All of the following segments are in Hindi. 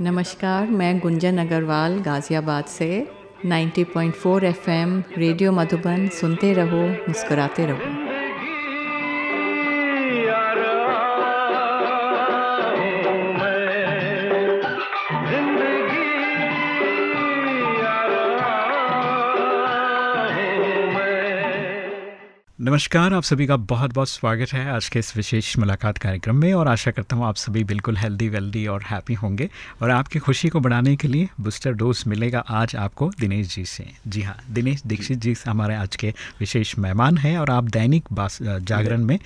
नमस्कार मैं गुंजन अग्रवाल गाज़ियाबाद से 90.4 एफएम रेडियो मधुबन सुनते रहो मुस्कुराते रहो। नमस्कार, आप सभी का बहुत बहुत स्वागत है आज के इस विशेष मुलाकात कार्यक्रम में और आशा करता हूँ आप सभी बिल्कुल हेल्दी वेल्दी और हैप्पी होंगे और आपकी खुशी को बढ़ाने के लिए बूस्टर डोज मिलेगा आज आपको दिनेश जी से। जी हाँ दिनेश दीक्षित जी हमारे आज के विशेष मेहमान हैं और आप दैनिक जागरण में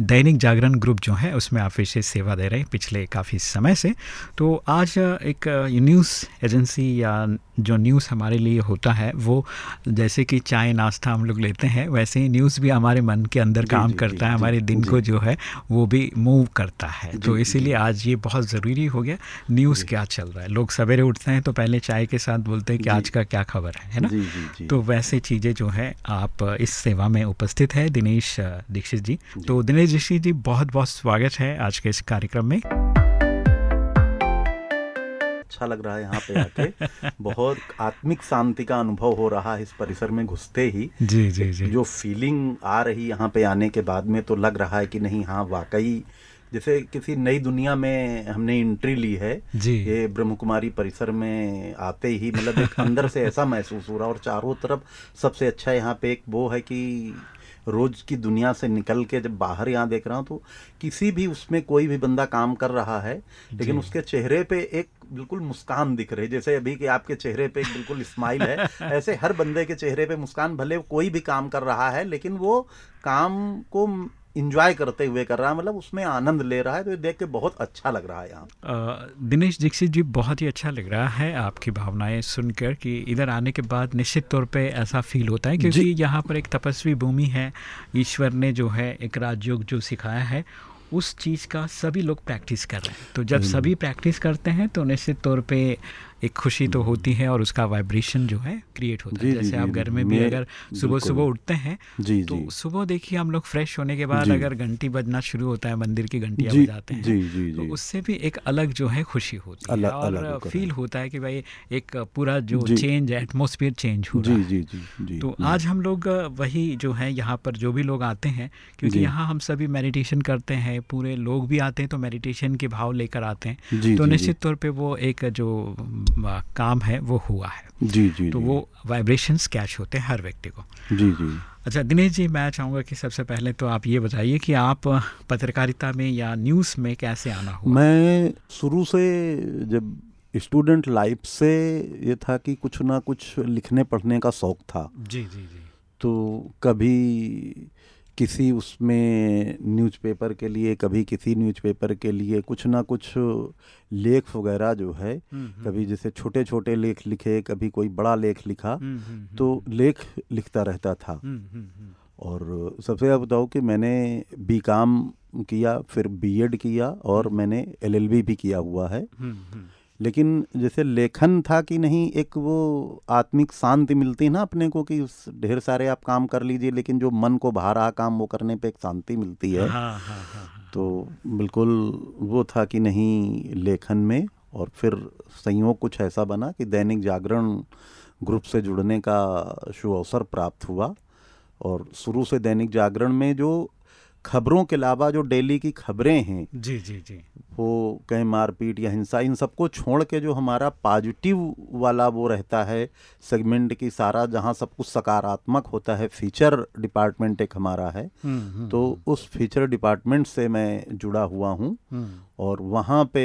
दैनिक जागरण ग्रुप जो है उसमें आप विशेष सेवा दे रहे हैं पिछले काफ़ी समय से। तो आज एक न्यूज़ एजेंसी या जो न्यूज़ हमारे लिए होता है वो जैसे कि चाय, नाश्ता हम लोग लेते हैं, वैसे ही न्यूज़ भी हमारे मन के अंदर काम जी, करता जी, है हमारे दिन को जो है वो भी मूव करता है। तो इसीलिए आज ये बहुत ज़रूरी हो गया न्यूज़ क्या चल रहा है? लोग सवेरे उठते हैं तो पहले चाय के साथ बोलते हैं कि आज का क्या खबर है है ना? तो वैसे चीज़ें जो है आप इस सेवा में उपस्थित है दिनेश दीक्षित जी। तो दिनेश दीक्षित जी बहुत बहुत स्वागत है आज के इस कार्यक्रम में। अच्छा लग रहा है यहाँ पे आके। बहुत आत्मिक शांति का अनुभव हो रहा है इस परिसर में घुसते ही। जी जी जी। जो फीलिंग आ रही यहाँ पे आने के बाद में तो लग रहा है कि नहीं हाँ वाकई जैसे किसी नई दुनिया में हमने एंट्री ली है जी। ये ब्रह्म कुमारी परिसर में आते ही मतलब एक अंदर से ऐसा महसूस हो रहा और चारों तरफ़ सबसे अच्छा यहाँ पे एक वो है कि रोज की दुनिया से निकल के जब बाहर यहाँ देख रहा हूँ तो किसी भी उसमें कोई भी बंदा काम कर रहा है लेकिन उसके चेहरे पे एक बिल्कुल मुस्कान दिख रही है। जैसे अभी कि आपके चेहरे पे एक बिल्कुल स्माइल है ऐसे हर बंदे के चेहरे पे मुस्कान भले कोई भी काम कर रहा है लेकिन वो काम को इंजॉय करते हुए कर रहा है मतलब उसमें आनंद ले रहा है तो ये देख के बहुत अच्छा लग रहा है यहाँ। दिनेश दीक्षित जी बहुत ही अच्छा लग रहा है आपकी भावनाएँ सुनकर कि इधर आने के बाद निश्चित तौर पे ऐसा फील होता है क्योंकि यहाँ पर एक तपस्वी भूमि है ईश्वर ने जो है एक राजयोग जो सिखाया है उस चीज़ का सभी लोग प्रैक्टिस कर रहे हैं। तो जब सभी प्रैक्टिस करते हैं तो निश्चित तौर पे एक खुशी तो होती है और उसका वाइब्रेशन जो है क्रिएट होता है। जैसे आप घर में भी अगर सुबह सुबह उठते हैं तो सुबह देखिए हम लोग फ्रेश होने के बाद अगर घंटी बजना शुरू होता है मंदिर की घंटियाँ बजाते हैं तो उससे भी एक अलग जो है खुशी होती है और फील होता है। कि भाई एक पूरा जो चेंज एटमोसफियर चेंज हो रहा है। तो आज हम लोग वही जो है यहाँ पर जो भी लोग आते हैं क्योंकि यहाँ हम सभी मेडिटेशन करते हैं पूरे लोग भी आते हैं तो मेडिटेशन के भाव लेकर आते हैं। तो निश्चित तौर पर वो एक जो काम है वो हुआ है। जी जी तो जी। वो वाइब्रेशंस कैच होते हैं हर व्यक्ति को। जी जी। अच्छा दिनेश जी मैं चाहूँगा कि सबसे पहले तो आप ये बताइए कि आप पत्रकारिता में या न्यूज़ में कैसे आना हुआ? मैं शुरू से जब स्टूडेंट लाइफ से ये था कि कुछ ना कुछ लिखने पढ़ने का शौक था जी जी जी। तो कभी किसी उसमें न्यूज़पेपर के लिए कभी किसी न्यूज़पेपर के लिए कुछ ना कुछ लेख वगैरह जो है कभी जैसे छोटे छोटे लेख लिखे कभी कोई बड़ा लेख लिखा तो लेख लिखता रहता था। और सबसे ज़्यादा बताओ कि मैंने बी काम किया फिर बीएड किया और मैंने एलएलबी भी किया हुआ है। लेकिन जैसे लेखन था कि नहीं एक वो आत्मिक शांति मिलती है ना अपने को कि उस ढेर सारे आप काम कर लीजिए लेकिन जो मन को बाहर रहा काम वो करने पे एक शांति मिलती है हाँ, हाँ, हाँ, तो बिल्कुल वो था कि नहीं लेखन में और फिर संयोग कुछ ऐसा बना कि दैनिक जागरण ग्रुप से जुड़ने का शुभ अवसर प्राप्त हुआ। और शुरू से दैनिक जागरण में जो खबरों के अलावा जो डेली की खबरें हैं जी जी जी। वो कहीं मारपीट या हिंसा इन सबको छोड़ के जो हमारा पॉजिटिव वाला वो रहता है सेगमेंट की सारा जहाँ सब कुछ सकारात्मक होता है फीचर डिपार्टमेंट एक हमारा है। तो उस फीचर डिपार्टमेंट से मैं जुड़ा हुआ हूँ और वहाँ पे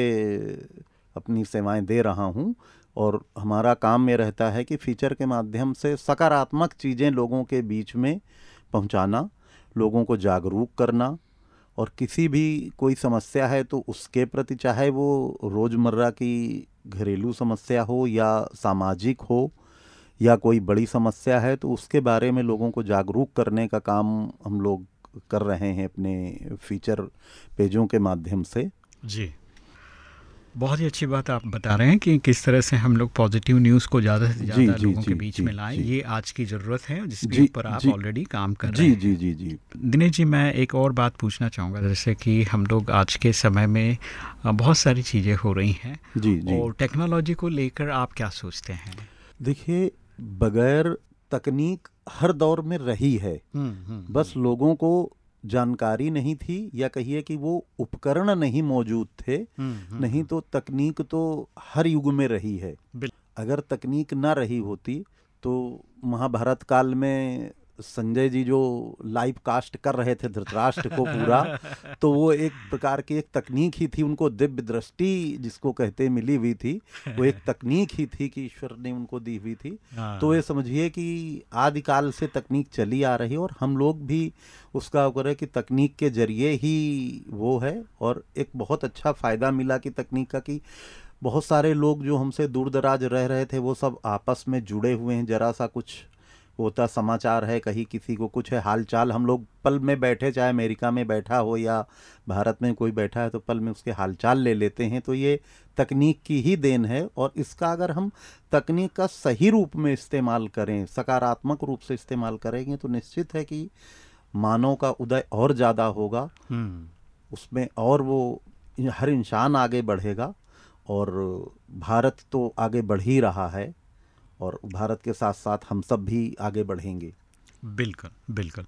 अपनी सेवाएँ दे रहा हूँ और हमारा काम ये रहता है कि फीचर के माध्यम से सकारात्मक चीज़ें लोगों के बीच में पहुँचाना लोगों को जागरूक करना और किसी भी कोई समस्या है तो उसके प्रति चाहे वो रोज़मर्रा की घरेलू समस्या हो या सामाजिक हो या कोई बड़ी समस्या है तो उसके बारे में लोगों को जागरूक करने का काम हम लोग कर रहे हैं अपने फीचर पेजों के माध्यम से। जी। बहुत ही अच्छी बात आप बता रहे हैं कि किस तरह से हम लोग पॉजिटिव न्यूज़ को ज़्यादा से ज़्यादा लोगों जी, के बीच जी, में लाएँ। ये आज की ज़रूरत है जिसके ऊपर आप ऑलरेडी काम कर रहे हैं। जी जी जी। दिनेश जी मैं एक और बात पूछना चाहूँगा। जैसे कि हम लोग आज के समय में बहुत सारी चीज़ें हो रही हैं। जी जी। और टेक्नोलॉजी को लेकर आप क्या सोचते हैं? देखिए बगैर तकनीक हर दौर में रही है। हम्म, हम्म, बस हम्म। लोगों को जानकारी नहीं थी या कहिए कि वो उपकरण नहीं मौजूद थे नहीं तो तकनीक तो हर युग में रही है। अगर तकनीक ना रही होती तो महाभारत काल में संजय जी जो लाइव कास्ट कर रहे थे धृतराष्ट्र को पूरा तो वो एक प्रकार की एक तकनीक ही थी उनको दिव्य दृष्टि जिसको कहते मिली हुई थी वो एक तकनीक ही थी कि ईश्वर ने उनको दी हुई थी हाँ। तो ये समझिए कि आदिकाल से तकनीक चली आ रही और हम लोग भी उसका है कि तकनीक के ज़रिए ही वो है और एक बहुत अच्छा फ़ायदा मिला कि तकनीक का कि बहुत सारे लोग जो हमसे दूर दराज रह रहे थे वो सब आपस में जुड़े हुए हैं जरा सा कुछ होता समाचार है कहीं किसी को कुछ है हालचाल हम लोग पल में बैठे चाहे अमेरिका में बैठा हो या भारत में कोई बैठा है तो पल में उसके हालचाल ले लेते हैं। तो ये तकनीक की ही देन है और इसका अगर हम तकनीक का सही रूप में इस्तेमाल करें सकारात्मक रूप से इस्तेमाल करेंगे तो निश्चित है कि मानव का उदय और ज़्यादा होगा। हम्म। उसमें और वो हर इंसान आगे बढ़ेगा और भारत तो आगे बढ़ ही रहा है। और भारत के साथ साथ हम सब भी आगे बढ़ेंगे। बिल्कुल बिल्कुल।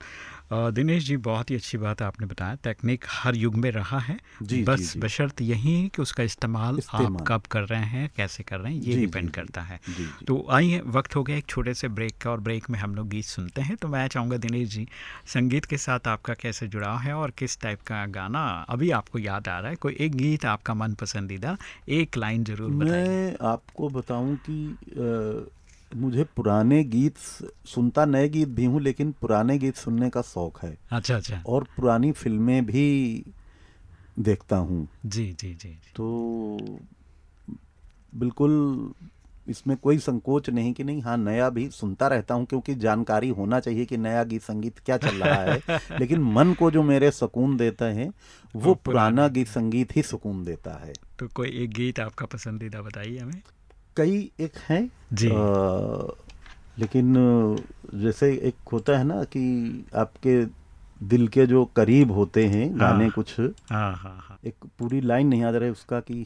दिनेश जी बहुत ही अच्छी बात आपने बताया। टेक्निक हर युग में रहा है। जी, बस जी, जी. बशर्त यही है कि उसका इस्तेमाल आप कब कर रहे हैं कैसे कर रहे हैं ये डिपेंड करता है। जी, जी. तो आइए वक्त हो गया एक छोटे से ब्रेक का और ब्रेक में हम लोग गीत सुनते हैं। तो मैं चाहूँगा दिनेश जी संगीत के साथ आपका कैसे जुड़ाव है और किस टाइप का गाना अभी आपको याद आ रहा है? कोई एक गीत आपका मन पसंदीदा एक लाइन ज़रूर मैं आपको बताऊँ कि मुझे पुराने गीत सुनता नए गीत भी हूँ लेकिन पुराने गीत सुनने का शौक है। अच्छा अच्छा। और पुरानी फ़िल्में भी देखता हूँ। जी जी जी तो बिल्कुल इसमें कोई संकोच नहीं कि नहीं हाँ नया भी सुनता रहता हूँ क्योंकि जानकारी होना चाहिए कि नया गीत संगीत क्या चल रहा है। लेकिन मन को जो मेरे सुकून देता है वो पुराना गीत संगीत ही सुकून देता है। तो कोई एक गीत आपका पसंदीदा बताइए हमें। कई एक हैं। जी। आ, लेकिन जैसे एक होता है ना कि आपके दिल के जो करीब होते हैं गाने आ, कुछ आ, आ, आ, एक पूरी लाइन नहीं याद रहे उसका कि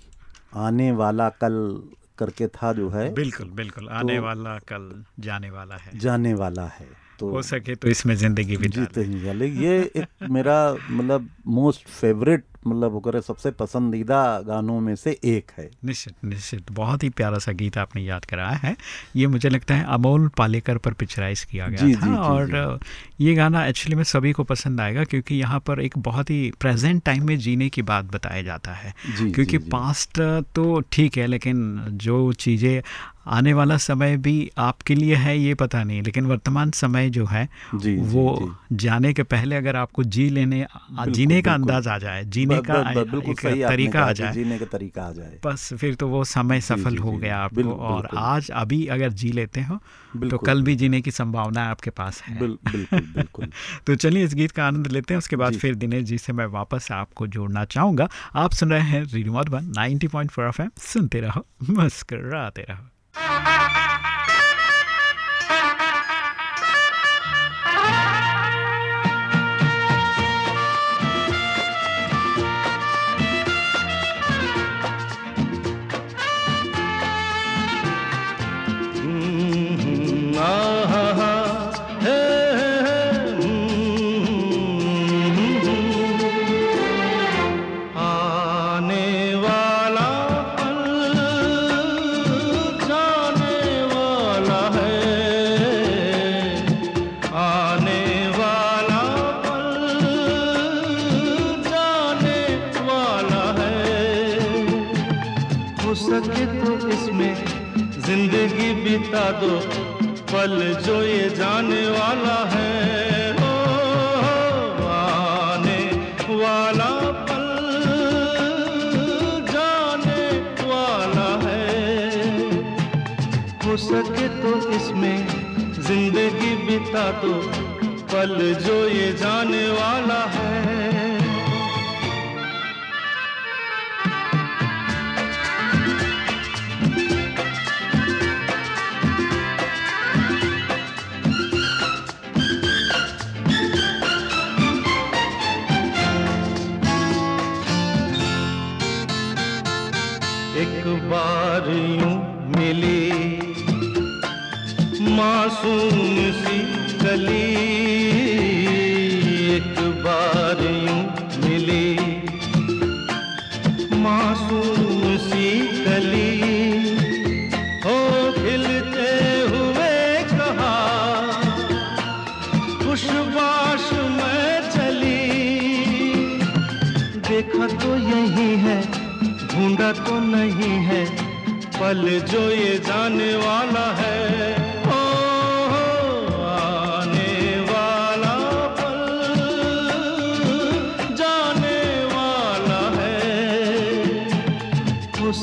आने वाला कल करके था जो है। बिल्कुल बिल्कुल। आने तो, वाला कल जाने वाला है। जाने वाला है। तो हो सके तो इसमें ज़िंदगी भी जीते ही ये एक मेरा मतलब मोस्ट फेवरेट मतलब वो करे सबसे पसंदीदा गानों में से एक है। निश्चित निश्चित। बहुत ही प्यारा सा गीत आपने याद कराया है। ये मुझे लगता है अमोल पालेकर पर पिक्चराइज किया गया जी, था जी, और जी, ये गाना एक्चुअली में सभी को पसंद आएगा क्योंकि यहाँ पर एक बहुत ही प्रेजेंट टाइम में जीने की बात बताया जाता है। क्योंकि पास्ट तो ठीक है लेकिन जो चीज़ें आने वाला समय भी आपके लिए है ये पता नहीं लेकिन वर्तमान समय जो है जी, वो जी, जी. जाने के पहले अगर आपको जी लेने जीने का अंदाज आ जाए जीने का एक तरीका आ जाए। जीने का तरीका आ जाए। बस फिर तो वो समय सफल हो गया आपको और आज अभी अगर जी लेते हो तो कल भी जीने की संभावना आपके पास है। बिल्कुल तो चलिए इस गीत का आनंद लेते हैं उसके बाद फिर दिनेश जी से मैं वापस आपको जोड़ना चाहूँगा। आप सुन रहे हैं रेडियो मधुबन 90.4 एफएम सुनते रहो मुस्कराते रहो। ¡Ah, ah! दो पल जो ये जाने वाला है। आने वाला पल जाने वाला है। हो सके तो इसमें ज़िंदगी बिता दो, पल जो ये जाने वाला है।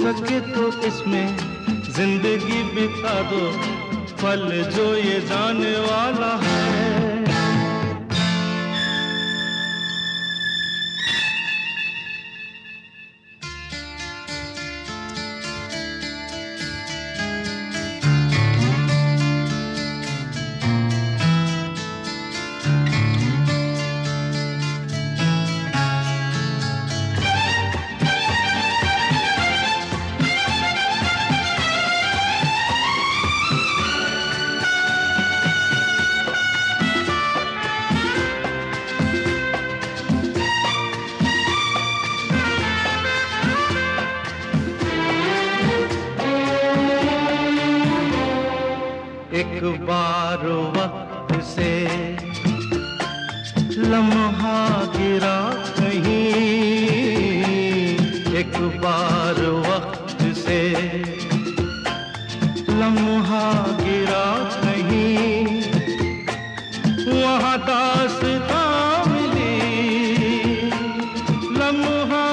सके तो इसमें ज़िंदगी बिता दो पल जो ये जाने वाला है। बार वक्त से लम्हा गिरा कहीं। एक बार वक्त से लम्हा गिरा कहीं। वहाँ मिली लम्हा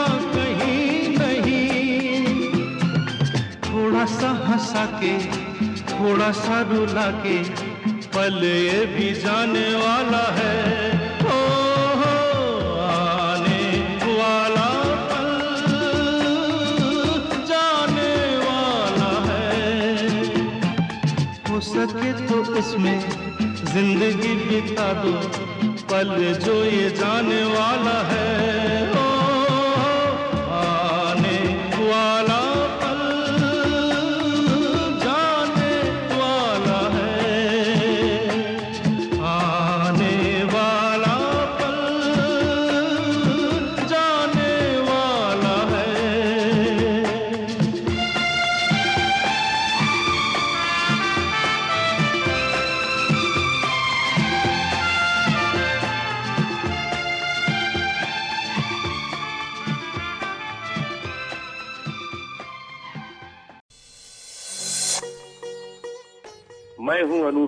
थोड़ा सा हंसा के, थोड़ा सा रुला के पल ये भी जाने वाला है। ओ हो, आने वाला पल जाने वाला है। हो सके तो इसमें ज़िंदगी बिता दो पल जो ये जाने वाला है। ओ,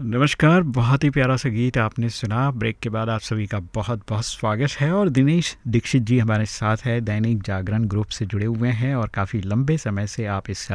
नमस्कार, बहुत ही प्यारा सा गीत आपने सुना। ब्रेक के बाद आप सभी का बहुत बहुत स्वागत है और दिनेश दीक्षित जी हमारे साथ है, दैनिक जागरण ग्रुप से जुड़े हुए हैं और काफ़ी लंबे समय से आप इस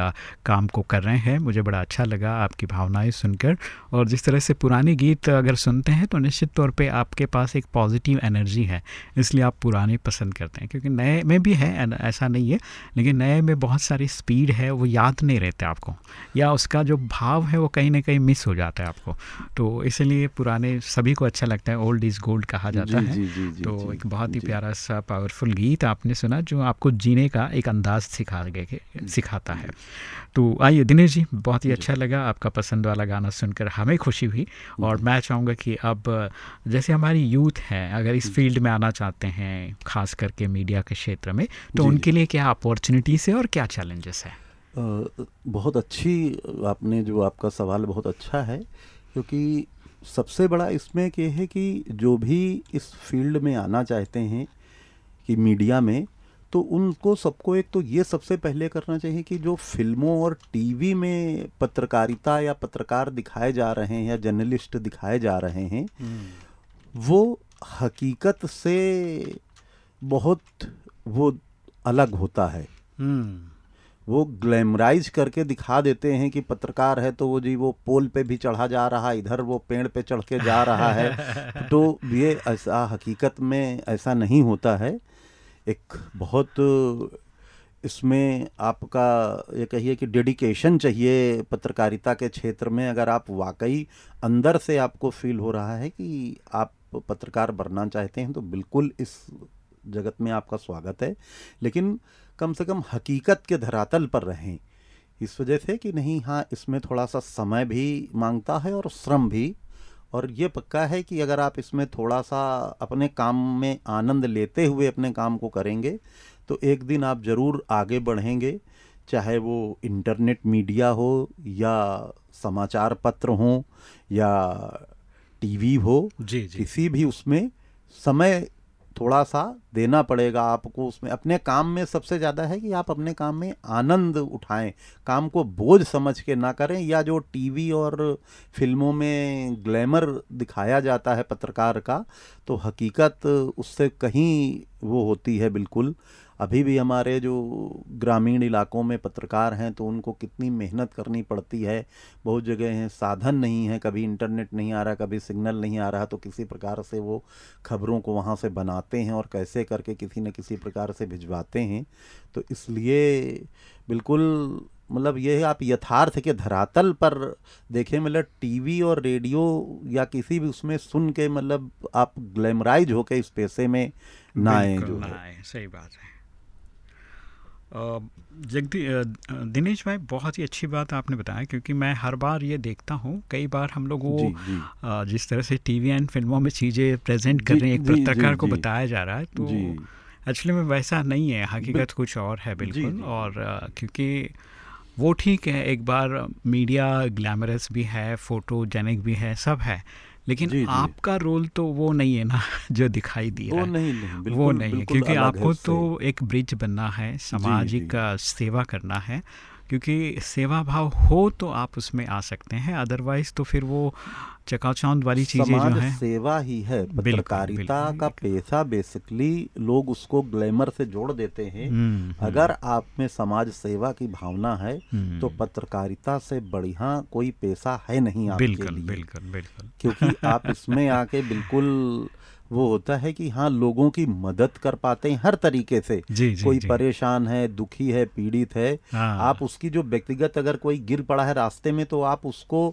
काम को कर रहे हैं। मुझे बड़ा अच्छा लगा आपकी भावनाएँ सुनकर और जिस तरह से पुराने गीत अगर सुनते हैं तो निश्चित तौर पर आपके पास एक पॉजिटिव एनर्जी है, इसलिए आप पुराने पसंद करते हैं क्योंकि नए में भी है ऐसा नहीं है, लेकिन नए में बहुत सारी स्पीड है, वो याद नहीं रहते आपको या उसका जो भाव है वो कहीं ना कहीं मिस हो जाता है आपको। तो इसलिए पुराने सभी को अच्छा लगता है ओल्ड इज़ गोल्ड कहा जाता जी, है। जी, जी, जी, तो जी, एक बहुत ही प्यारा सा पावरफुल गीत आपने सुना जो आपको जीने का एक अंदाज सिखा गए सिखाता है। तो आइए दिनेश जी बहुत ही अच्छा लगा आपका पसंद वाला गाना सुनकर हमें खुशी हुई और मैं चाहूँगा कि अब जैसे हमारी यूथ है अगर इस फ़ील्ड में आना चाहते हैं खास करके मीडिया के क्षेत्र में तो उनके लिए क्या अपॉर्चुनिटीज़ है और क्या चैलेंजेस है? बहुत अच्छी आपने जो आपका सवाल बहुत अच्छा है क्योंकि सबसे बड़ा इसमें ये है कि जो भी इस फ़ील्ड में आना चाहते हैं कि मीडिया में तो उनको सबको एक तो ये सबसे पहले करना चाहिए कि जो फ़िल्मों और टीवी में पत्रकारिता या पत्रकार दिखाए जा रहे हैं या जर्नलिस्ट दिखाए जा रहे हैं वो हकीकत से बहुत वो अलग होता है। हम्म। वो ग्लैमराइज करके दिखा देते हैं कि पत्रकार है तो वो जी वो पोल पे भी चढ़ा जा रहा है इधर वो पेड़ पे चढ़ के जा रहा है। तो ये ऐसा हकीकत में ऐसा नहीं होता है। एक बहुत इसमें आपका ये कहिए कि डेडिकेशन चाहिए पत्रकारिता के क्षेत्र में। अगर आप वाकई अंदर से आपको फील हो रहा है कि आप पत्रकार बनना चाहते हैं तो बिल्कुल इस जगत में आपका स्वागत है। लेकिन कम से कम हकीकत के धरातल पर रहें। इस वजह से कि नहीं हाँ इसमें थोड़ा सा समय भी माँगता है और श्रम भी। और ये पक्का है कि अगर आप इसमें थोड़ा सा अपने काम में आनंद लेते हुए अपने काम को करेंगे तो एक दिन आप ज़रूर आगे बढ़ेंगे चाहे वो इंटरनेट मीडिया हो या समाचार पत्र हो या टीवी हो जी जी। किसी भी उसमें समय थोड़ा सा देना पड़ेगा आपको उसमें। अपने काम में सबसे ज़्यादा है कि आप अपने काम में आनंद उठाएँ, काम को बोझ समझ के ना करें या जो टीवी और फ़िल्मों में ग्लैमर दिखाया जाता है पत्रकार का तो हकीकत उससे कहीं वो होती है बिल्कुल। अभी भी हमारे जो ग्रामीण इलाकों में पत्रकार हैं तो उनको कितनी मेहनत करनी पड़ती है। बहुत जगह हैं साधन नहीं है कभी इंटरनेट नहीं आ रहा कभी सिग्नल नहीं आ रहा तो किसी प्रकार से वो खबरों को वहाँ से बनाते हैं और कैसे करके किसी न किसी प्रकार से भिजवाते हैं। तो इसलिए बिल्कुल मतलब ये है आप यथार्थ के धरातल पर देखें मतलब टीवी और रेडियो या किसी भी उसमें सुन के मतलब आप ग्लैमराइज होके इस पैसे में ना आए जो ना है। सही बात है। जगदी दिनेश भाई बहुत ही अच्छी बात आपने बताया क्योंकि मैं हर बार ये देखता हूँ कई बार हम लोग वो जिस तरह से टीवी एंड फ़िल्मों में चीज़ें प्रेजेंट कर रहे हैं एक पत्रकार को बताया जा रहा है तो एक्चुअली में वैसा नहीं है हकीकत कुछ और है बिल्कुल जी। जी. और क्योंकि वो ठीक है एक बार मीडिया ग्लैमरस भी है फोटोजेनिक भी है सब है लेकिन जी, जी। आपका रोल तो वो नहीं है ना जो दिखाई दिया वो नहीं, नहीं बिल्कुल, वो बिल्कुल नहीं है बिल्कुल क्योंकि आपको है आपको तो एक ब्रिज बनना है सामाजिक सेवा करना है। क्योंकि सेवा भाव हो तो आप उसमें आ सकते हैं अदरवाइज़ तो फिर वो चकाचौंध वाली चीज़ें जो समाज हैं। सेवा ही है पत्रकारिता का पेशा बेसिकली लोग उसको ग्लैमर से जोड़ देते हैं। हम्म, हम्म, अगर आप में समाज सेवा की भावना है हम्म, तो पत्रकारिता से बढ़िया कोई पेशा है नहीं आपके बिल्कुल लिए। बिल्कुल बिल्कुल। क्योंकि आप इसमें आके बिल्कुल वो होता है कि हाँ लोगों की मदद कर पाते हैं हर तरीके से। जी जी कोई जी। परेशान है दुखी है पीड़ित है हाँ, आप उसकी जो व्यक्तिगत अगर कोई गिर पड़ा है रास्ते में तो आप उसको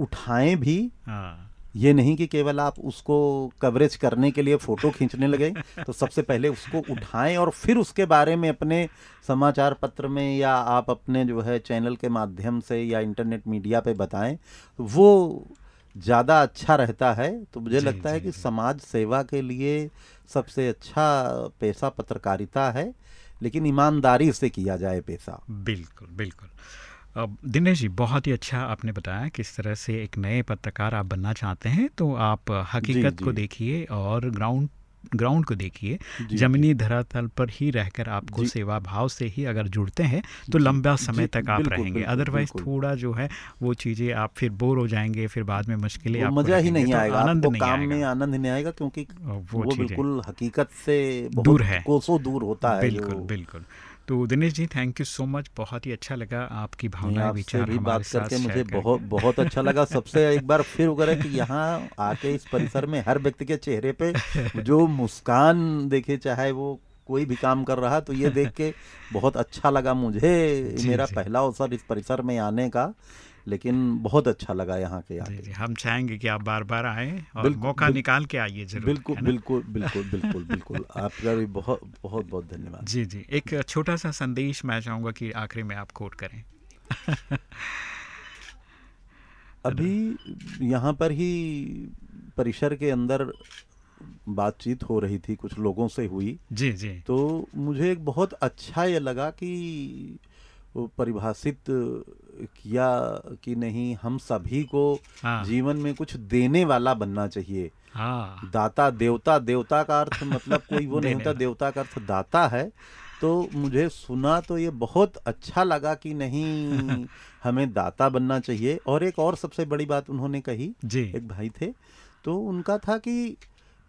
उठाएँ भी। हाँ, ये नहीं कि केवल आप उसको कवरेज करने के लिए फ़ोटो खींचने लगे तो सबसे पहले उसको उठाएँ और फिर उसके बारे में अपने समाचार पत्र में या आप अपने जो है चैनल के माध्यम से या इंटरनेट मीडिया पे बताएँ तो वो ज़्यादा अच्छा रहता है तो मुझे जी, लगता जी, है कि समाज सेवा के लिए सबसे अच्छा पेशा पत्रकारिता है लेकिन ईमानदारी से किया जाए पैसा। बिल्कुल बिल्कुल। अब दिनेश जी बहुत ही अच्छा आपने बताया किस तरह से एक नए पत्रकार आप बनना चाहते हैं तो आप हकीकत जी, जी। को देखिए और ग्राउंड ग्राउंड को देखिए जमीनी धरातल पर ही रहकर आपको। सेवा भाव से ही अगर जुड़ते हैं तो लंबा समय तक आप रहेंगे। अदरवाइज़ थोड़ा जो है वो चीज़ें आप फिर बोर हो जाएँगे फिर बाद में मुश्किलें मज़ा ही नहीं तो आएगा आनंद नहीं काम में आनंद नहीं आएगा क्योंकि वो, वो बिल्कुल हकीकत से दूर है। कोसों दूर होता है बिल्कुल बिल्कुल। तो Dinesh ji thank you so much बहुत ही अच्छा लगा आपकी भावना विचार भी बात करके मुझे। बहुत बहुत अच्छा लगा सबसे एक बार फिर वगैरह कि यहाँ आके इस परिसर में हर व्यक्ति के चेहरे पे जो मुस्कान देखे चाहे वो कोई भी काम कर रहा तो ये देख के बहुत अच्छा लगा मुझे जी, मेरा जी। पहला अवसर इस परिसर में आने का लेकिन बहुत अच्छा लगा यहाँ के आके। हम चाहेंगे कि आप बार बार आए और मौका निकाल के आइए ज़रूर बिल्कुल बिल्कुल बिल्कुल बिल्कुल बिल्कुल। आपका भी बहुत बहुत बहुत धन्यवाद। जी जी एक छोटा सा संदेश मैं चाहूँगा कि आखिरी में आप कोट करें। अभी यहाँ पर ही परिसर के अंदर बातचीत हो रही थी कुछ लोगों से हुई। जी जी। तो मुझे एक बहुत अच्छा ये लगा कि परिभाषित किया कि नहीं हम सभी को हाँ। जीवन में कुछ देने वाला बनना चाहिए। हाँ। दाता देवता देवता का अर्थ मतलब कोई वो नहीं होता देवता का अर्थ दाता है। तो मुझे सुना तो ये बहुत अच्छा लगा कि नहीं हमें दाता बनना चाहिए। और एक और सबसे बड़ी बात उन्होंने कही जी। एक भाई थे तो उनका था कि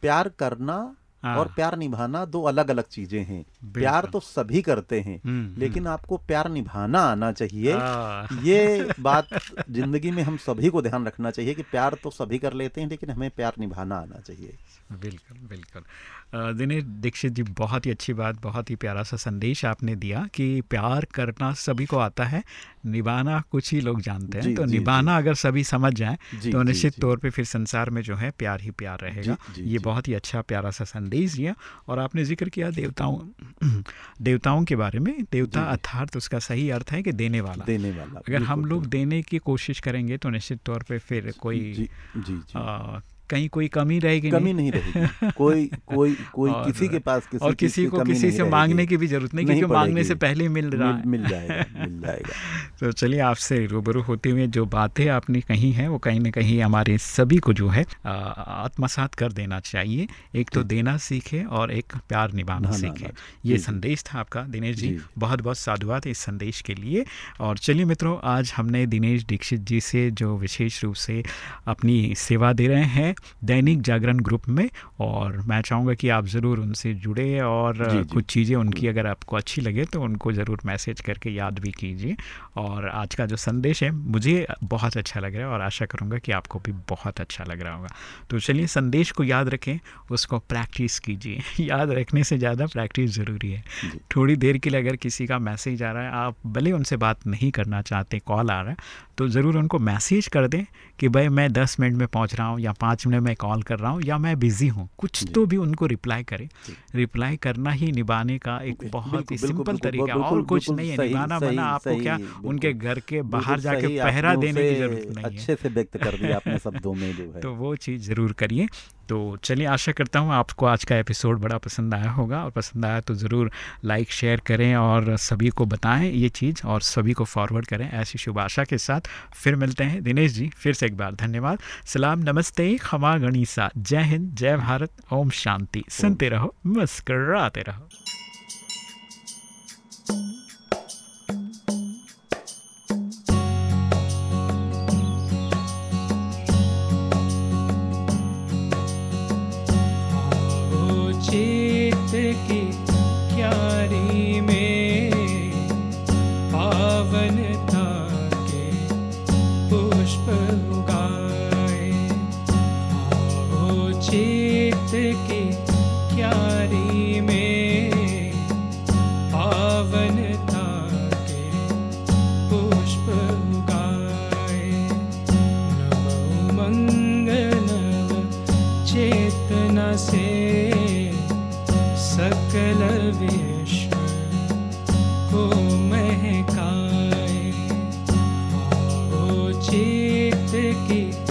प्यार करना हाँ। और प्यार निभाना दो अलग अलग चीज़ें हैं। प्यार तो सभी करते हैं हम्म, लेकिन आपको प्यार निभाना आना चाहिए। ये बात ज़िंदगी में हम सभी को ध्यान रखना चाहिए कि प्यार तो सभी कर लेते हैं लेकिन हमें प्यार निभाना आना चाहिए। बिल्कुल बिल्कुल। दिनेश दीक्षित जी बहुत ही अच्छी बात बहुत ही प्यारा सा संदेश आपने दिया कि प्यार करना सभी को आता है निभाना कुछ ही लोग जानते हैं। तो निभाना अगर सभी समझ जाएँ तो निश्चित तौर पे फिर संसार में जो है प्यार ही प्यार रहेगा। ये बहुत ही अच्छा प्यारा सा संदेश दिया और आपने ज़िक्र किया देवताओं देवताओं के बारे में। देवता अर्थात उसका सही अर्थ है कि देने वाला। देने वाला अगर हम लोग देने की कोशिश करेंगे तो निश्चित तौर पे फिर कोई जी जी जी। आ, कहीं कोई कमी रहेगी कमी नहीं? रहेगी। कोई कोई कोई और- किसी के पास किसी और किसी को किसी से मांगने की भी ज़रूरत नहीं नहीं क्योंकि मांगने से पहले ही मिल रहा मिल, मिल जाएगा मिल जाएगा। तो चलिए आपसे रूबरू होते हुए जो बातें आपने कही हैं वो कहीं ना कहीं हमारे सभी को जो है आत्मसात कर देना चाहिए। एक तो देना सीखे और एक प्यार निभाना सीखे। ये। संदेश था आपका दिनेश जी। जी। बहुत बहुत साधुवाद इस संदेश के लिए। और चलिए मित्रों आज हमने दिनेश दीक्षित जी से जो विशेष रूप से अपनी सेवा दे रहे हैं दैनिक जागरण ग्रुप में और मैं चाहूँगा कि आप ज़रूर उनसे जुड़े और जी, जी। कुछ चीज़ें उनकी अगर आपको अच्छी लगे तो उनको ज़रूर मैसेज करके याद भी कीजिए। और आज का जो संदेश है मुझे बहुत अच्छा लग रहा है और आशा करूँगा कि आपको भी बहुत अच्छा लग रहा होगा। तो चलिए संदेश को याद रखें उसको प्रैक्टिस कीजिए। याद रखने से ज़्यादा प्रैक्टिस ज़रूरी है। थोड़ी देर के लिए अगर किसी का मैसेज आ रहा है आप भले उनसे बात नहीं करना चाहते कॉल आ रहा है तो ज़रूर उनको मैसेज कर दें कि भाई मैं दस मिनट में पहुँच रहा हूँ या पाँच मिनट में कॉल कर रहा हूँ या मैं बिज़ी हूँ कुछ तो भी उनको रिप्लाई करें। रिप्लाई करना ही निभाने का एक बहुत ही सिंपल तरीका और कुछ नहीं है निभाना बना आपको क्या उनके घर के बाहर जाके पहरा देने की ज़रूरत नहीं है। अच्छे से व्यक्त कर दिया आपने शब्दों में जो है। तो वो चीज़ ज़रूर करिए। तो चलिए आशा करता हूँ आपको आज का एपिसोड बड़ा पसंद आया होगा और पसंद आया तो ज़रूर लाइक शेयर करें और सभी को बताएँ ये चीज़ और सभी को फॉरवर्ड करें ऐसी शुभ आशा के साथ। फिर मिलते हैं। दिनेश जी फिर से एक बार धन्यवाद। सलाम नमस्ते खमा गणिसा। जय हिंद जय भारत ओम शांति। सुनते रहो मुस्कराते रहो। चित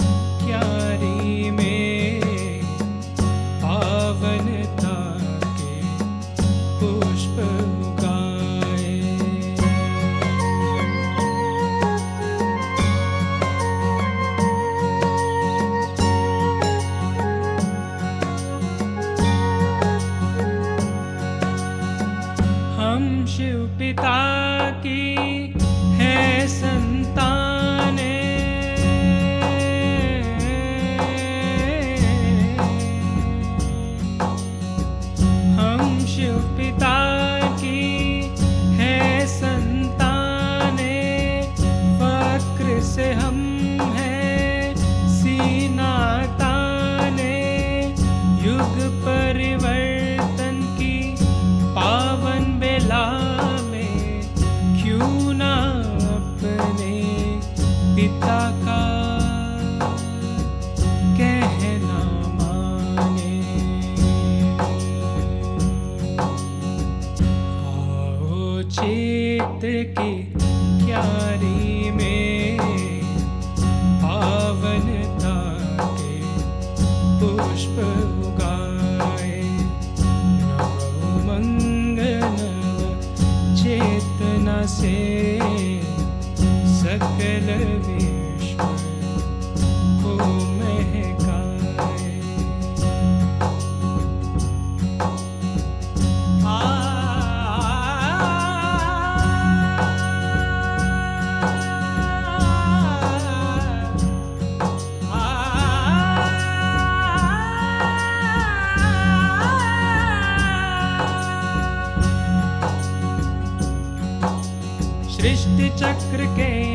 cree que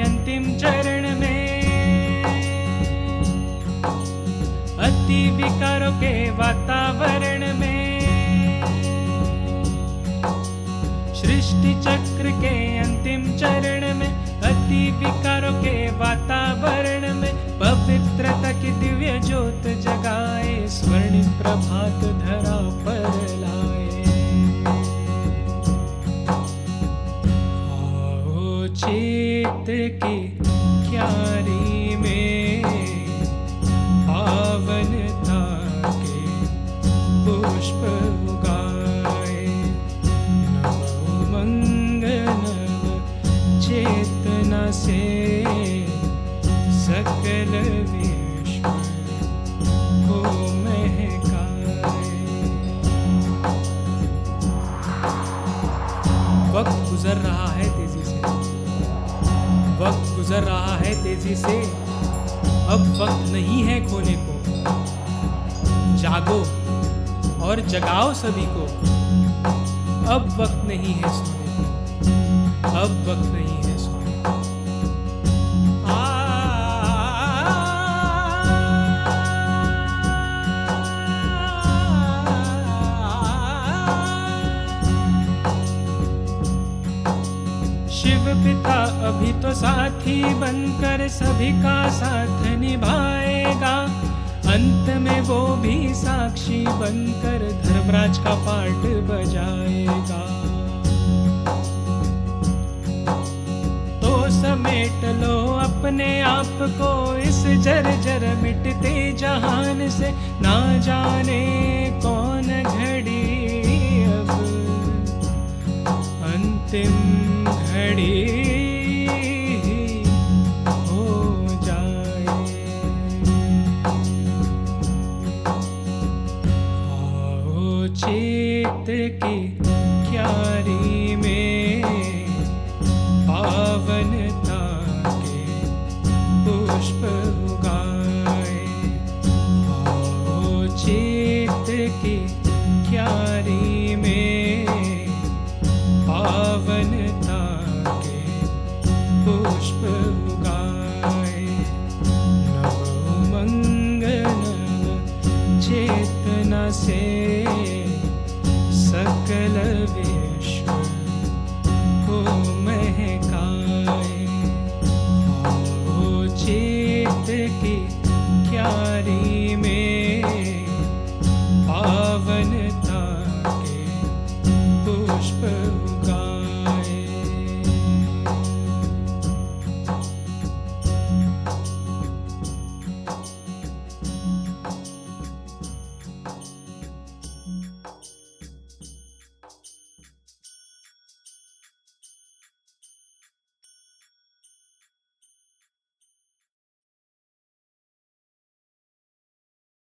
सभी को। अब वक्त नहीं है सोने को। अब वक्त नहीं है सोने शिव पिता अभी तो साथी बनकर सभी का साथ निभाएगा अंत में वो भी साक्षी बनकर धर्मराज का पार्ट बजाएगा। तो समेट लो अपने आप को इस जर जर मिटते जहान से। ना जाने कौन घड़ी अब, अंतिम घड़ी चेत की क्यारी में पावनता के पुष्प उगाए। आओ चेत की क्यारी में पावनता